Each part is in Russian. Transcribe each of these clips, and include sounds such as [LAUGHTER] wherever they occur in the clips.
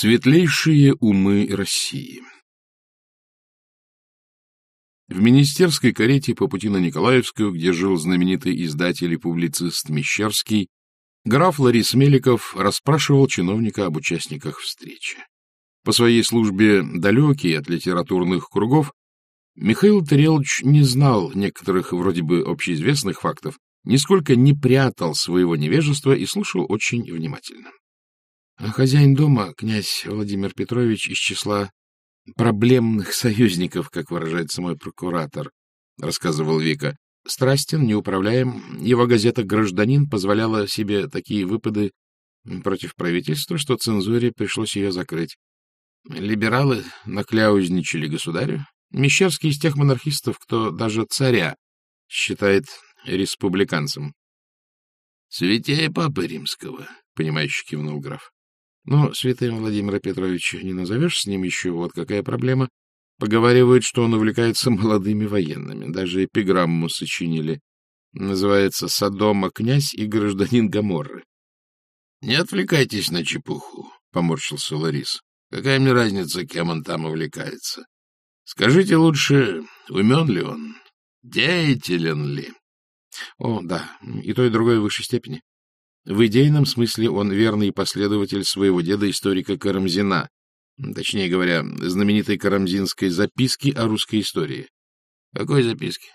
Светлейшие умы России В министерской карете по пути на Николаевскую, где жил знаменитый издатель и публицист Мещерский, граф Ларис Меликов расспрашивал чиновника об участниках встречи. По своей службе далекий от литературных кругов, Михаил Тарелович не знал некоторых вроде бы общеизвестных фактов, нисколько не прятал своего невежества и слушал очень внимательно. А хозяин дома, князь Владимир Петрович, из числа проблемных союзников, как выражается мой прокуратор, — рассказывал Вика. Страстен, неуправляем. Его газета «Гражданин» позволяла себе такие выпады против правительства, что цензуре пришлось ее закрыть. Либералы накляузничали государю. Мещерский из тех монархистов, кто даже царя считает республиканцем. — Святее Папы Римского, — понимающе кивнул граф. Но святым Владимира Петровича не назовешь с ним еще, вот какая проблема. Поговаривают, что он увлекается молодыми военными. Даже эпиграмму сочинили. Называется «Содома князь и гражданин Гаморры». — Не отвлекайтесь на чепуху, — поморщился Ларис. — Какая мне разница, кем он там увлекается? Скажите лучше, умен ли он, деятелен ли? — О, да, и то, и другое в высшей степени. В идейном смысле он верный последователь своего деда-историка Карамзина, точнее говоря, знаменитой карамзинской записки о русской истории. Какой записки?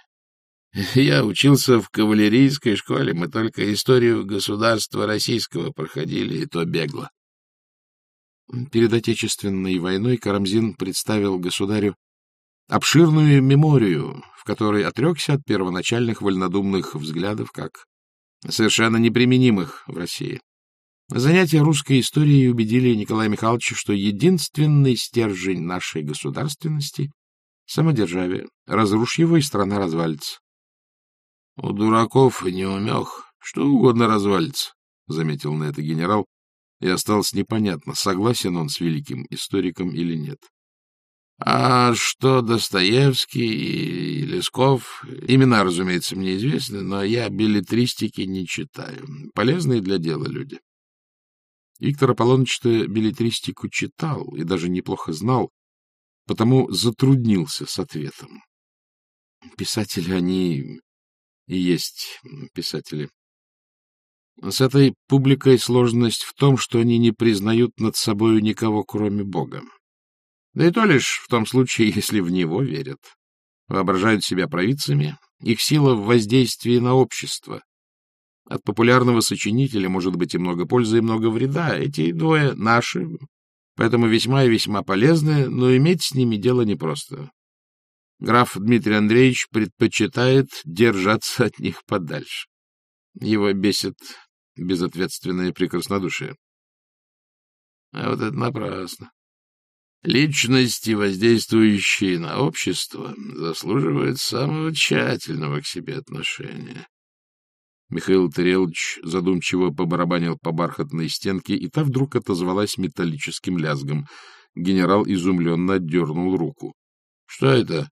[LAUGHS] Я учился в кавалерийской школе, мы только историю государства российского проходили, и то бегло. Перед Отечественной войной Карамзин представил государю обширную меморию, в которой отрекся от первоначальных вольнодумных взглядов, как совершенно неприменимых в России. Занятия русской историей убедили Николая Михайловича, что единственный стержень нашей государственности — самодержавие. Разрушь его, и страна развалится. — У дураков и неумех что угодно развалится, — заметил на это генерал, и осталось непонятно, согласен он с великим историком или нет. А что Достоевский и Лесков, имена, разумеется, мне известны, но я билетристики не читаю. Полезные для дела люди. Виктор Аполлоныч-то билетристику читал и даже неплохо знал, потому затруднился с ответом. Писатели они и есть писатели. С этой публикой сложность в том, что они не признают над собою никого, кроме Бога. Да и то лишь в том случае, [LAUGHS] если в него верят. Воображают себя провидцами, их сила в воздействии на общество. От популярного сочинителя может быть и много пользы, и много вреда. Эти двое наши, поэтому весьма и весьма полезны, но иметь с ними дело непросто. Граф Дмитрий Андреевич предпочитает держаться от них подальше. Его бесит безответственное прекраснодушие. А вот это напрасно. Личности, воздействующие на общество, заслуживают самого тщательного к себе отношения. Михаил Тарелович задумчиво побарабанил по бархатной стенке, и та вдруг отозвалась металлическим лязгом. Генерал изумленно отдернул руку. — Что это?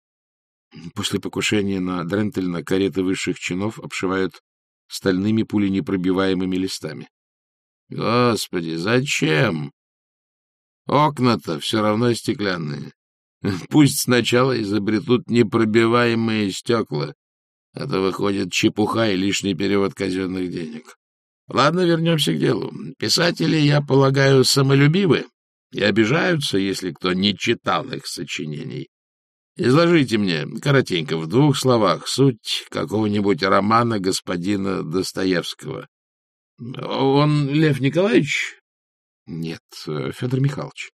После покушения на Дрентельна кареты высших чинов обшивают стальными пуленепробиваемыми листами. — Господи, зачем? Окна-то все равно стеклянные. Пусть сначала изобретут непробиваемые стекла, а то выходит чепуха и лишний перевод казенных денег. Ладно, вернемся к делу. Писатели, я полагаю, самолюбивы и обижаются, если кто не читал их сочинений. Изложите мне, коротенько, в двух словах, суть какого-нибудь романа господина Достоевского. Он Лев Николаевич? Нет, э, Федор Михайлович.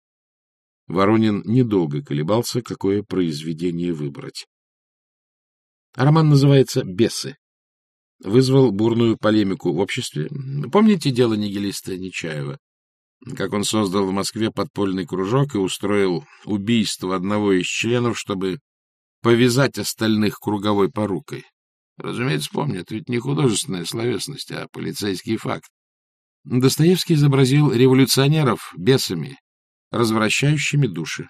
Воронин недолго колебался, какое произведение выбрать. Роман называется «Бесы». Вызвал бурную полемику в обществе. Помните дело нигилиста Нечаева? Как он создал в Москве подпольный кружок и устроил убийство одного из членов, чтобы повязать остальных круговой порукой. Разумеется, помнят, ведь не художественная словесность, а полицейский факт. Достоевский изобразил революционеров бесами, развращающими души.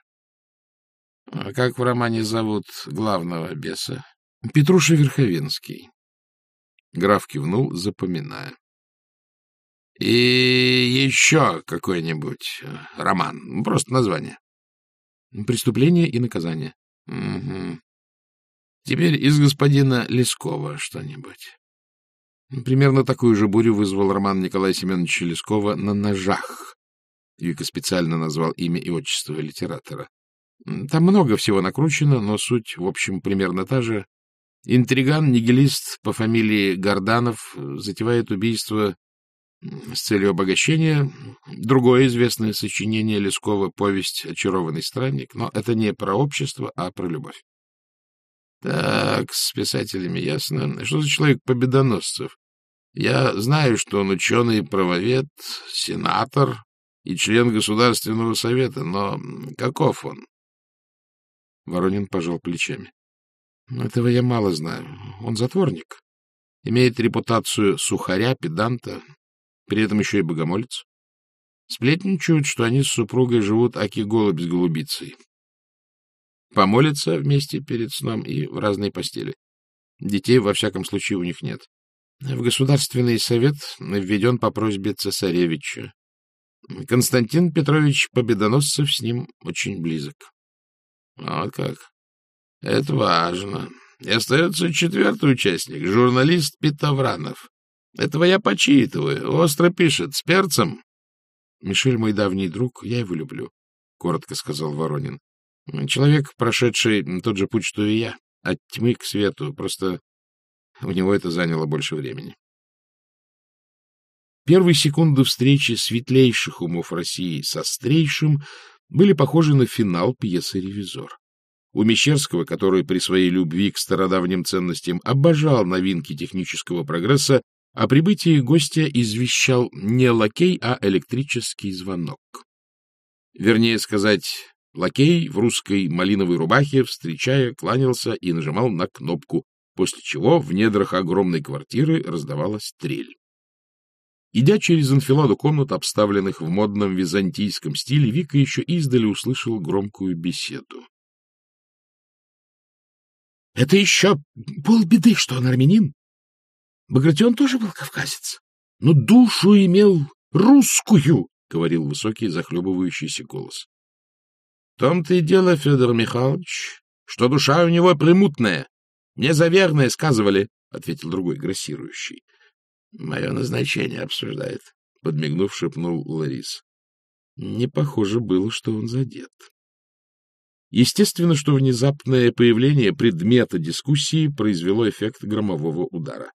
А как в романе зовут главного беса? Петруша Верховенский. Граф кивнул, запоминая. И еще какой-нибудь э, роман, просто название. Преступление и наказание. Угу. Теперь из господина Лескова что-нибудь. Примерно такую же бурю вызвал роман Николая Семеновича Лескова «На ножах». Вика специально назвал имя и отчество литератора. Там много всего накручено, но суть, в общем, примерно та же. Интриган-нигилист по фамилии Горданов затевает убийство с целью обогащения. Другое известное сочинение Лескова — повесть «Очарованный странник», но это не про общество, а про любовь. Так, с писателями ясно. Что за человек победоносцев? Я знаю, что он ученый-правовед, сенатор и член Государственного совета, но каков он? Воронин пожал плечами. Этого я мало знаю. Он затворник. Имеет репутацию сухаря, педанта, при этом еще и богомолец. Сплетничают, что они с супругой живут аки-голубь с голубицей. Помолятся вместе перед сном и в разной постели. Детей, во всяком случае, у них нет. В Государственный совет введен по просьбе цесаревича. Константин Петрович Победоносцев с ним очень близок. Вот как. Это важно. И остается четвертый участник, журналист Питовранов. Этого я почитываю. Остро пишет, с перцем. Мишель мой давний друг, я его люблю, — коротко сказал Воронин. Человек, прошедший тот же путь, что и я, от тьмы к свету, просто у него это заняло больше времени. Первые секунды встречи светлейших умов России со острейшим были похожи на финал пьесы «Ревизор». У Мещерского, который при своей любви к стародавним ценностям обожал новинки технического прогресса, о прибытии гостя извещал не лакей, а электрический звонок. Вернее сказать, лакей в русской малиновой рубахе, встречая, кланялся и нажимал на кнопку, после чего в недрах огромной квартиры раздавалась трель. Идя через анфиладу комнат, обставленных в модном византийском стиле, Вика еще издали услышал громкую беседу. — Это еще полбеды, что он армянин. Багратион тоже был кавказец, но душу имел русскую, — говорил высокий захлебывающийся голос. — В том-то и дело, Федор Михайлович, что душа у него примутная. Мне заверное сказывали, — ответил другой грассирующий. — Мое назначение обсуждает, — подмигнув, шепнул Ларис. Не похоже было, что он задет. Естественно, что внезапное появление предмета дискуссии произвело эффект громового удара.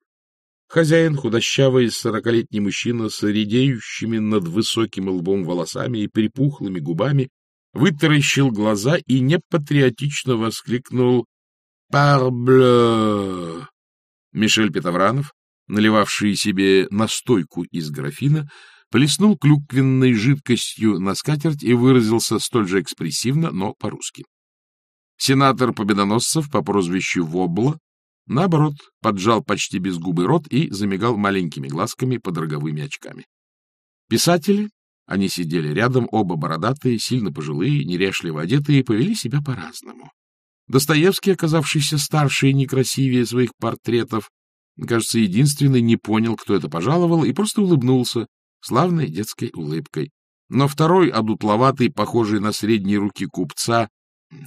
Хозяин, худощавый сорокалетний мужчина с редеющими над высоким лбом волосами и перепухлыми губами, вытаращил глаза и непатриотично воскликнул «Парблeu!». Мишель Петовранов, наливавший себе настойку из графина, плеснул клюквенной жидкостью на скатерть и выразился столь же экспрессивно, но по-русски. Сенатор Победоносцев по прозвищу Вобла Наоборот, поджал почти без губы рот и замигал маленькими глазками под роговыми очками. Писатели, они сидели рядом, оба бородатые, сильно пожилые, неряшливо одетые, повели себя по-разному. Достоевский, оказавшийся старше и некрасивее своих портретов, кажется, единственный не понял, кто это пожаловал, и просто улыбнулся, славной детской улыбкой. Но второй, одутловатый, похожий на средние руки купца,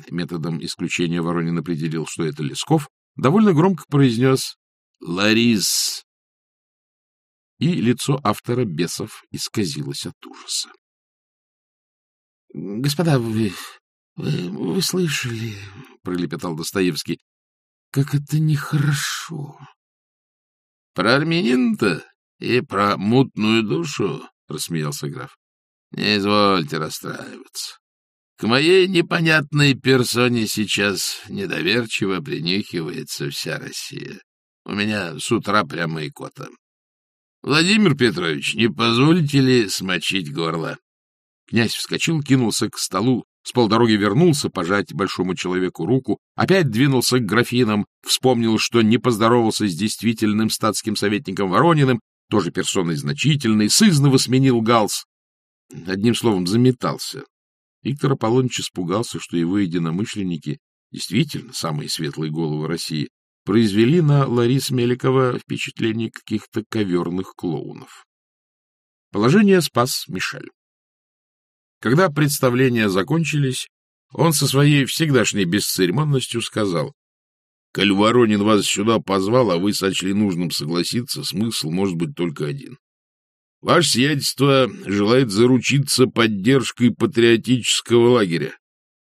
методом исключения Воронин определил, что это Лесков, довольно громко произнес «Ларис!» И лицо автора бесов исказилось от ужаса. — Господа, вы, вы, слышали, — пролепетал Достоевский, — как это нехорошо. — Про армянин-то и про мутную душу, — рассмеялся граф. — Не извольте расстраиваться. К моей непонятной персоне сейчас недоверчиво принюхивается вся Россия. У меня с утра прямо икота. Владимир Петрович, не позволите ли смочить горло? Князь вскочил, кинулся к столу, с полдороги вернулся пожать большому человеку руку, опять двинулся к графинам, вспомнил, что не поздоровался с действительным статским советником Ворониным, тоже персоной значительной, сызново сменил галс. Одним словом, заметался. Виктор Аполлоныч испугался, что его единомышленники, действительно самые светлые головы России, произвели на Ларис Меликова впечатление каких-то коверных клоунов. Положение спас Мишель. Когда представления закончились, он со своей всегдашней бесцеремонностью сказал, «Коль Воронин вас сюда позвал, а вы сочли нужным согласиться, смысл может быть только один. Ваше сиятельство желает заручиться поддержкой патриотического лагеря,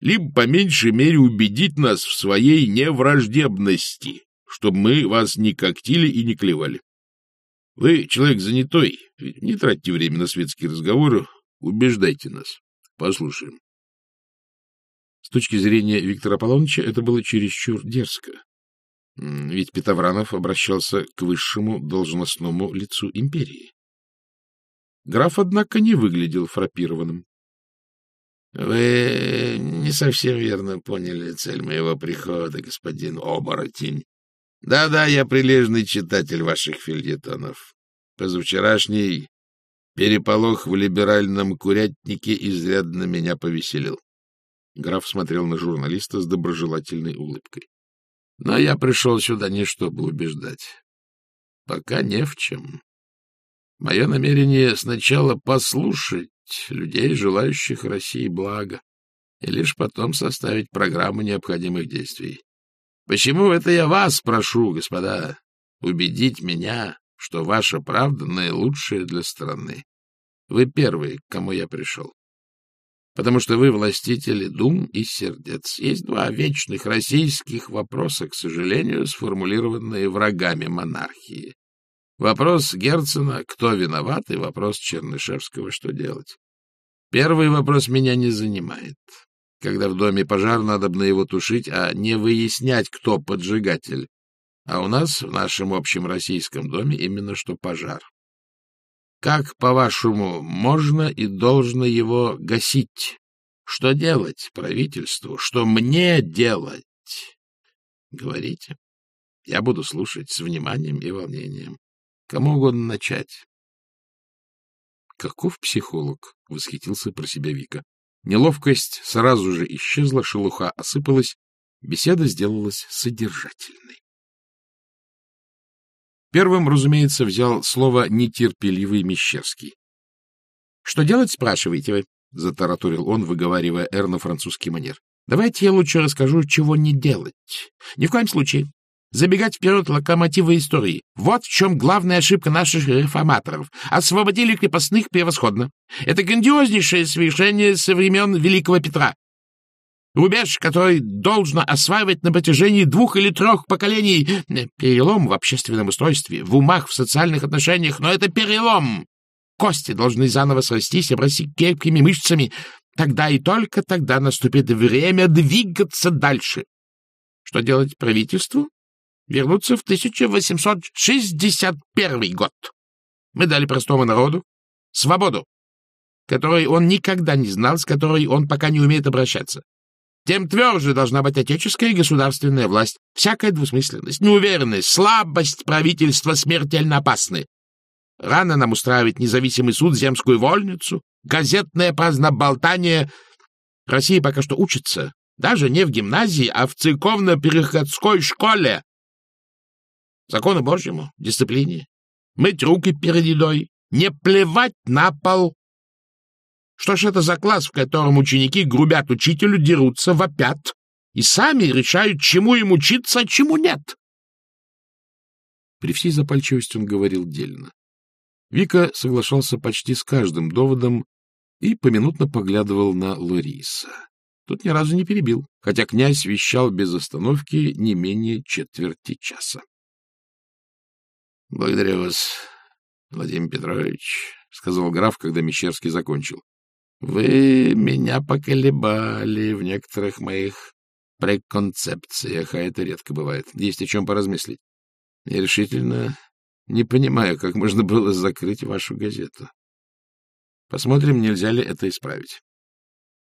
либо, по меньшей мере, убедить нас в своей невраждебности, чтобы мы вас не когтили и не клевали. Вы человек занятой, не тратьте время на светские разговоры, убеждайте нас. Послушаем. С точки зрения Виктора Аполлоновича это было чересчур дерзко. Ведь Петовранов обращался к высшему должностному лицу империи. Граф, однако, не выглядел фрапированным. — Вы не совсем верно поняли цель моего прихода, господин оборотень. Да-да, я прилежный читатель ваших фильетонов. Позавчерашний переполох в либеральном курятнике изрядно меня повеселил. Граф смотрел на журналиста с доброжелательной улыбкой. Но я пришел сюда не чтобы убеждать. Пока не в чем. Мое намерение сначала послушать людей, желающих России блага, и лишь потом составить программу необходимых действий. Почему это я вас прошу, господа, убедить меня, что ваша правда наилучшая для страны? Вы первые, к кому я пришел. Потому что вы властители дум и сердец. Есть два вечных российских вопроса, к сожалению, сформулированные врагами монархии. Вопрос Герцена «Кто виноват?» и вопрос Чернышевского «Что делать?». Первый вопрос меня не занимает. Когда в доме пожар, надо бы его тушить, а не выяснять, кто поджигатель. А у нас, в нашем общем российском доме, именно что пожар. Как, по-вашему, можно и должно его гасить? Что делать правительству? Что мне делать? Говорите. Я буду слушать с вниманием и волнением. Кому угодно начать. Каков психолог? — восхитился про себя Вика. Неловкость сразу же исчезла, шелуха осыпалась, беседа сделалась содержательной. Первым, разумеется, взял слово нетерпеливый Мещерский. — Что делать, спрашиваете вы? — затараторил он, выговаривая «р» на французский манер. — Давайте я лучше расскажу, чего не делать. Ни в коем случае Забегать вперед локомотива истории. Вот в чем главная ошибка наших реформаторов. Освободили крепостных превосходно. Это грандиознейшее свершение со времен Великого Петра. Рубеж, который должно осваивать на протяжении двух или трех поколений. Перелом в общественном устройстве, в умах, в социальных отношениях, но это перелом. Кости должны заново срастись, обрасти крепкими мышцами. Тогда и только тогда наступит время двигаться дальше. Что делать правительству? вернуться в 1861 год. Мы дали простому народу свободу, которой он никогда не знал, с которой он пока не умеет обращаться. Тем тверже должна быть отеческая и государственная власть. Всякая двусмысленность, неуверенность, слабость правительства смертельно опасны. Рано нам устраивать независимый суд, земскую вольницу, газетное праздноболтание. Россия пока что учится, даже не в гимназии, а в церковно-переходской школе. Закону Божьему, дисциплине. Мыть руки перед едой, не плевать на пол. Что ж это за класс, в котором ученики грубят учителю, дерутся, вопят и сами решают, чему им учиться, а чему нет? При всей запальчивости он говорил дельно. Вика соглашался почти с каждым доводом и поминутно поглядывал на Лориса. Тут ни разу не перебил, хотя князь вещал без остановки не менее четверти часа. — Благодарю вас, Владимир Петрович, — сказал граф, когда Мещерский закончил. — Вы меня поколебали в некоторых моих преконцепциях, а это редко бывает. Есть о чем поразмыслить. Я решительно не понимаю, как можно было закрыть вашу газету. Посмотрим, нельзя ли это исправить.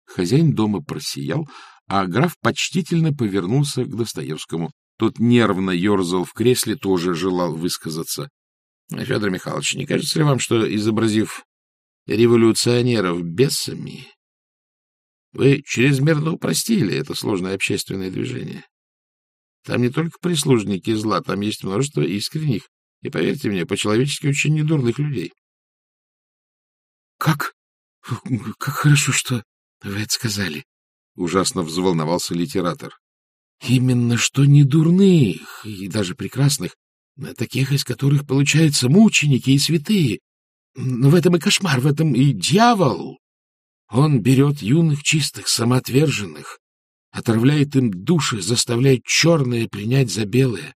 Хозяин дома просиял, а граф почтительно повернулся к Достоевскому. Тот нервно ерзал в кресле, тоже желал высказаться. — Федор Михайлович, не кажется ли вам, что, изобразив революционеров бесами, вы чрезмерно упростили это сложное общественное движение? Там не только прислужники зла, там есть множество искренних и, поверьте мне, по-человечески очень недурных людей. Как? Как хорошо, что вы это сказали. Ужасно взволновался литератор. Именно что не дурных и даже прекрасных, таких, из которых получаются мученики и святые. Но в этом и кошмар, в этом и дьявол. Он берет юных, чистых, самоотверженных, отравляет им души, заставляет черное принять за белое.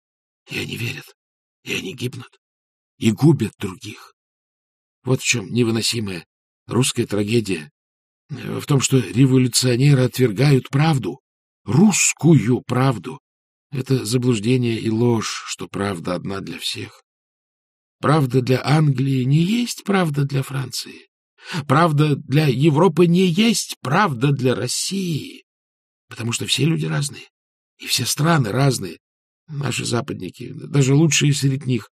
И они верят, и они гибнут, и губят других. Вот в чем невыносимая русская трагедия. В том, что революционеры отвергают правду, русскую правду. Это заблуждение и ложь, что правда одна для всех. Правда для Англии не есть правда для Франции. Правда для Европы не есть правда для России. Потому что все люди разные, и все страны разные. Наши западники, даже лучшие среди них,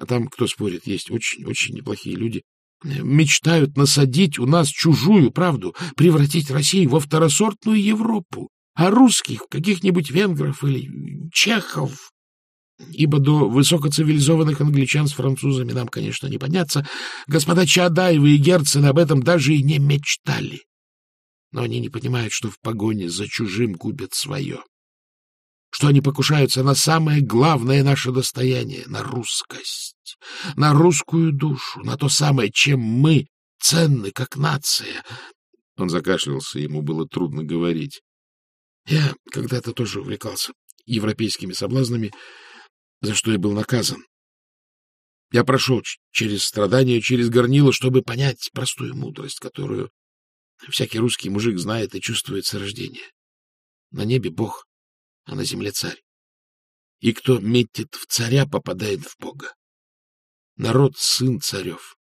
а там, кто спорит, есть очень-очень неплохие люди, мечтают насадить у нас чужую правду, превратить Россию во второсортную Европу, а русских каких-нибудь венгров или чехов. Ибо до высокоцивилизованных англичан с французами нам, конечно, не подняться. Господа Чадаевы и Герцен об этом даже и не мечтали. Но они не понимают, что в погоне за чужим губят свое что они покушаются на самое главное наше достояние — на русскость, на русскую душу, на то самое, чем мы ценны как нация. Он закашлялся, ему было трудно говорить. Я когда-то тоже увлекался европейскими соблазнами, за что я был наказан. Я прошел через страдания, через горнило, чтобы понять простую мудрость, которую всякий русский мужик знает и чувствует с рождения. На небе Бог, а на земле царь. И кто метит в царя, попадает в Бога. Народ — сын царев,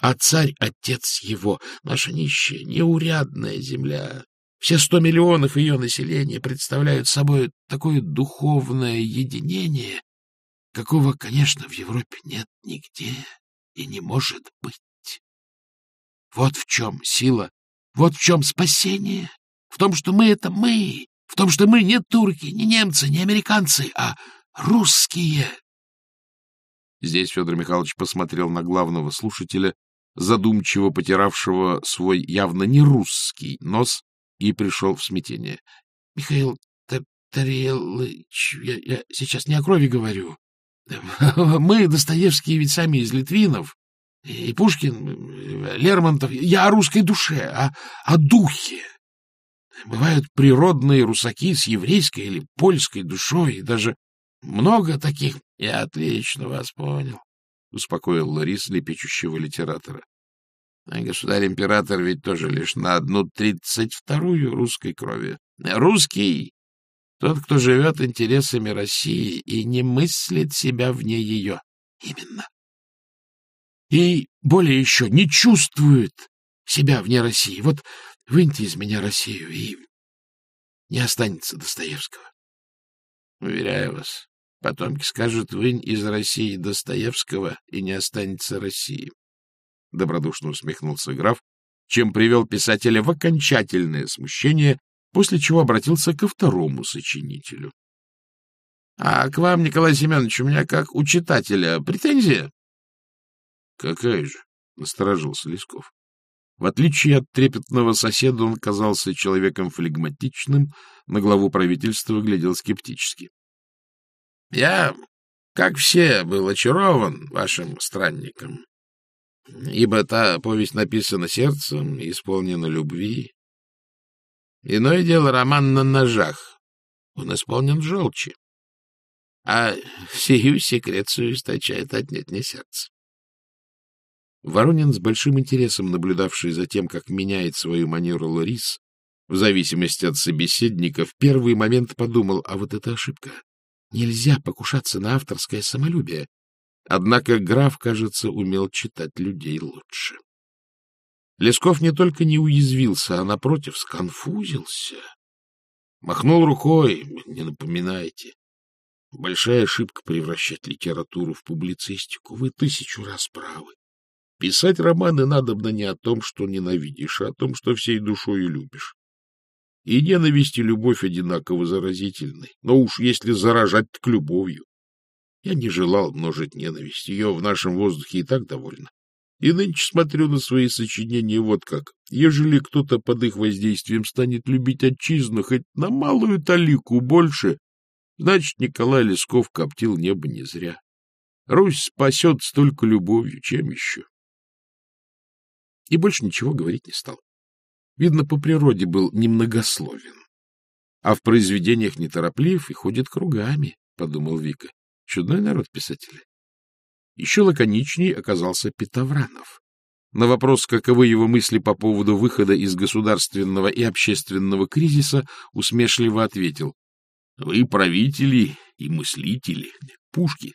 а царь — отец его. Наша нищая, неурядная земля. Все сто миллионов ее населения представляют собой такое духовное единение, какого, конечно, в Европе нет нигде и не может быть. Вот в чем сила, вот в чем спасение, в том, что мы — это мы, в том, что мы не турки, не немцы, не американцы, а русские. Здесь Федор Михайлович посмотрел на главного слушателя, задумчиво потиравшего свой явно не русский нос, и пришел в смятение. — Михаил Тарелыч, я, я сейчас не о крови говорю. [LAUGHS] Мы, Достоевские, ведь сами из Литвинов, и Пушкин, Лермонтов. Я о русской душе, о, о духе. Бывают природные русаки с еврейской или польской душой, и даже много таких. Я отлично вас понял, — успокоил Ларис лепечущего литератора. А государь-император ведь тоже лишь на одну тридцать вторую русской крови. Русский — тот, кто живет интересами России и не мыслит себя вне ее. Именно. И более еще не чувствует себя вне России. Вот Выньте из меня Россию, и не останется Достоевского. Уверяю вас, потомки скажут, вынь из России Достоевского, и не останется России. Добродушно усмехнулся граф, чем привел писателя в окончательное смущение, после чего обратился ко второму сочинителю. — А к вам, Николай Семенович, у меня как у читателя претензия? — Какая же? — насторожился Лесков. В отличие от трепетного соседа, он казался человеком флегматичным, на главу правительства глядел скептически. — Я, как все, был очарован вашим странником, ибо та повесть написана сердцем и исполнена любви. Иное дело роман на ножах, он исполнен желчи, а сию секрецию источает отнять не сердце. Воронин, с большим интересом наблюдавший за тем, как меняет свою манеру Ларис, в зависимости от собеседника, в первый момент подумал, а вот это ошибка. Нельзя покушаться на авторское самолюбие. Однако граф, кажется, умел читать людей лучше. Лесков не только не уязвился, а, напротив, сконфузился. Махнул рукой, не напоминайте. Большая ошибка превращать литературу в публицистику. Вы тысячу раз правы. Писать романы надобно не о том, что ненавидишь, а о том, что всей душой любишь. И ненависть и любовь одинаково заразительны, но уж если заражать, так любовью. Я не желал множить ненависть, ее в нашем воздухе и так довольно. И нынче смотрю на свои сочинения вот как. Ежели кто-то под их воздействием станет любить отчизну хоть на малую талику больше, значит, Николай Лесков коптил небо не зря. Русь спасет столько любовью, чем еще. И больше ничего говорить не стал. Видно, по природе был немногословен. А в произведениях нетороплив и ходит кругами, — подумал Вика. Чудной народ писателя. Еще лаконичней оказался Петовранов. На вопрос, каковы его мысли по поводу выхода из государственного и общественного кризиса, усмешливо ответил. — Вы правители и мыслители, пушки.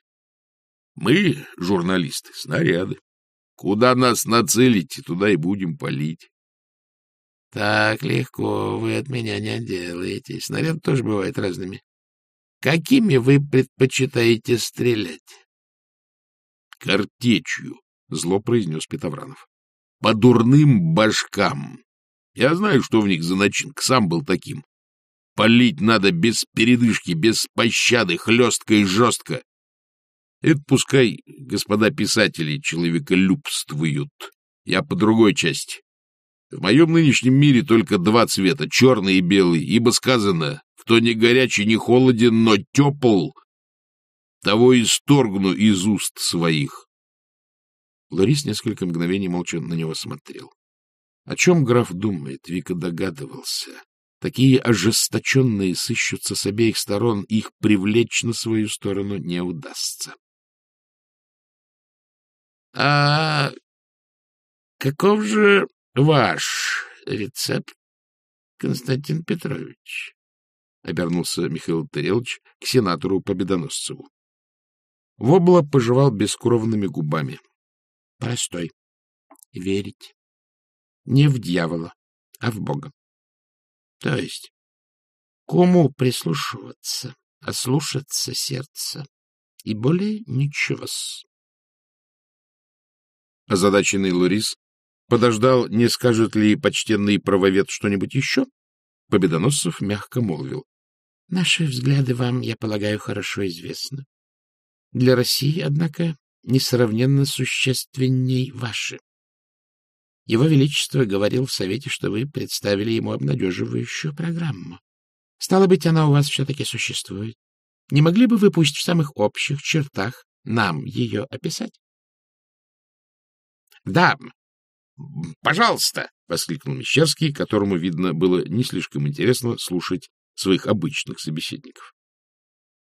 Мы, журналисты, снаряды. Куда нас нацелите, туда и будем палить. — Так легко вы от меня не отделаетесь. Снаряды тоже бывают разными. Какими вы предпочитаете стрелять? Картечью, — зло произнес Петовранов. — По дурным башкам. Я знаю, что в них за начинка, сам был таким. Полить надо без передышки, без пощады, хлестко и жестко. Это пускай господа писатели человеколюбствуют. Я по другой части. В моем нынешнем мире только два цвета — черный и белый, ибо сказано, кто не горячий, не холоден, но тепл, того исторгну из уст своих. Ларис несколько мгновений молча на него смотрел. О чем граф думает, Вика догадывался. Такие ожесточенные сыщутся с обеих сторон, их привлечь на свою сторону не удастся. — А каков же ваш рецепт, Константин Петрович? — обернулся Михаил Тарелович к сенатору Победоносцеву. Вобла пожевал бескровными губами. Простой. Верить. Не в дьявола, а в Бога. То есть, кому прислушиваться, а слушаться сердце, и более ничего-с. Озадаченный Лурис подождал, не скажет ли почтенный правовед что-нибудь еще. Победоносцев мягко молвил. — Наши взгляды вам, я полагаю, хорошо известны. Для России, однако, несравненно существенней ваши. Его Величество говорил в Совете, что вы представили ему обнадеживающую программу. Стало быть, она у вас все-таки существует. Не могли бы вы пусть в самых общих чертах нам ее описать? — Да, пожалуйста! — воскликнул Мещерский, которому, видно, было не слишком интересно слушать своих обычных собеседников.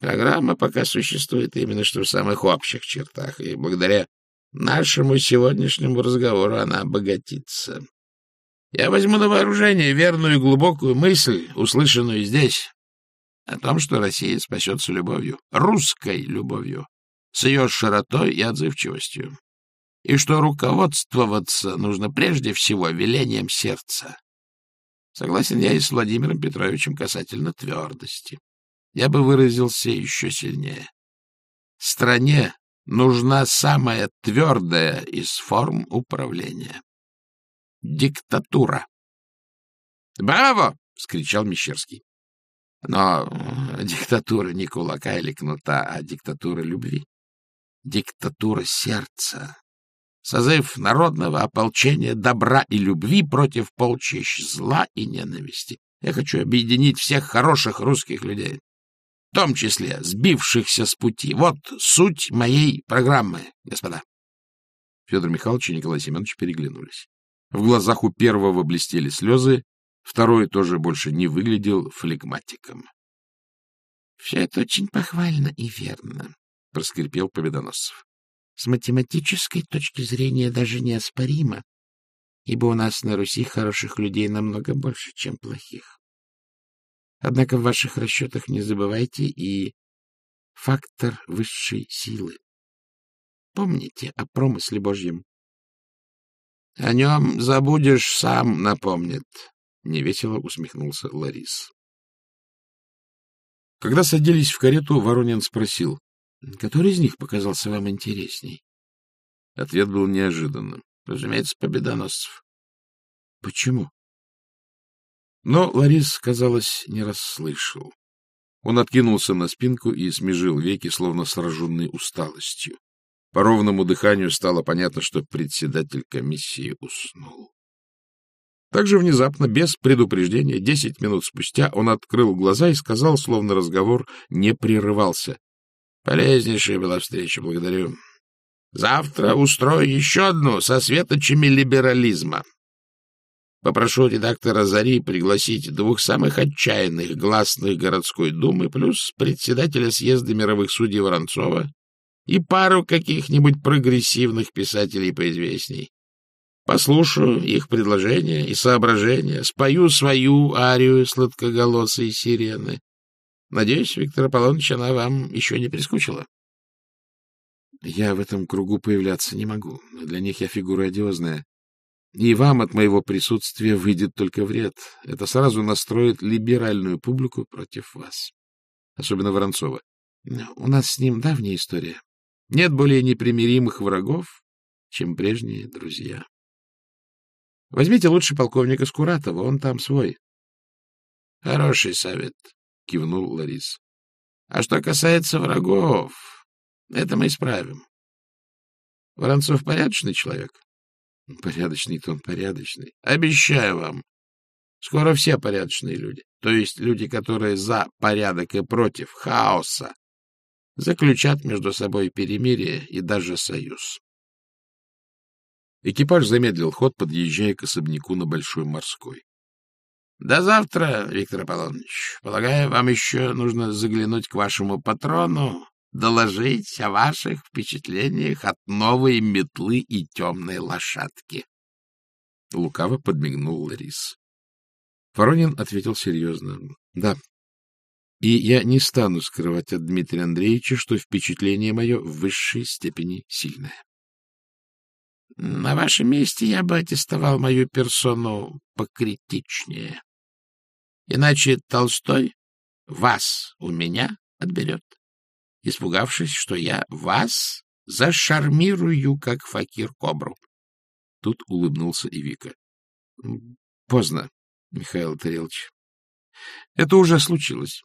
Программа пока существует именно что в самых общих чертах, и благодаря нашему сегодняшнему разговору она обогатится. Я возьму на вооружение верную и глубокую мысль, услышанную здесь, о том, что Россия спасется любовью, русской любовью, с ее широтой и отзывчивостью, и что руководствоваться нужно прежде всего велением сердца. Согласен я и с Владимиром Петровичем касательно твердости я бы выразился еще сильнее. Стране нужна самая твердая из форм управления. Диктатура. «Браво!» — скричал Мещерский. Но диктатура не кулака или кнута, а диктатура любви. Диктатура сердца. Созыв народного ополчения добра и любви против полчищ зла и ненависти. Я хочу объединить всех хороших русских людей в том числе сбившихся с пути. Вот суть моей программы, господа. Федор Михайлович и Николай Семенович переглянулись. В глазах у первого блестели слезы, второй тоже больше не выглядел флегматиком. — Все это очень похвально и верно, — проскрипел Победоносцев. — С математической точки зрения даже неоспоримо, ибо у нас на Руси хороших людей намного больше, чем плохих. Однако в ваших расчетах не забывайте и фактор высшей силы. Помните о промысле Божьем. — О нем забудешь, сам напомнит, — невесело усмехнулся Ларис. Когда садились в карету, Воронин спросил, — который из них показался вам интересней? Ответ был неожиданным. — Разумеется, Победоносцев. — Почему? Но Ларис, казалось, не расслышал. Он откинулся на спинку и смежил веки, словно сраженный усталостью. По ровному дыханию стало понятно, что председатель комиссии уснул. Также внезапно, без предупреждения, десять минут спустя он открыл глаза и сказал, словно разговор не прерывался. — Полезнейшая была встреча, благодарю. Завтра устрою еще одну со светочами либерализма. Попрошу редактора «Зари» пригласить двух самых отчаянных гласных городской думы плюс председателя съезда мировых судей Воронцова и пару каких-нибудь прогрессивных писателей поизвестней. Послушаю их предложения и соображения, спою свою арию сладкоголосой сирены. Надеюсь, Виктор Аполлоныч, она вам еще не прискучила? Я в этом кругу появляться не могу. Для них я фигура одиозная. И вам от моего присутствия выйдет только вред. Это сразу настроит либеральную публику против вас. Особенно Воронцова. У нас с ним давняя история. Нет более непримиримых врагов, чем прежние друзья. Возьмите лучше полковника Скуратова, он там свой. — Хороший совет, — кивнул Ларис. — А что касается врагов, это мы исправим. Воронцов порядочный человек? — Порядочный-то он порядочный. — Обещаю вам, скоро все порядочные люди, то есть люди, которые за порядок и против хаоса, заключат между собой перемирие и даже союз. Экипаж замедлил ход, подъезжая к особняку на Большой Морской. — До завтра, Виктор Аполлоныч. Полагаю, вам еще нужно заглянуть к вашему патрону, доложить о ваших впечатлениях от новой метлы и темной лошадки. Лукаво подмигнул Ларис. Воронин ответил серьезно. — Да, и я не стану скрывать от Дмитрия Андреевича, что впечатление мое в высшей степени сильное. На вашем месте я бы аттестовал мою персону покритичнее. Иначе Толстой вас у меня отберет, испугавшись, что я вас зашармирую, как факир кобру. Тут улыбнулся и Вика. — Поздно, Михаил Тарелович. Это уже случилось.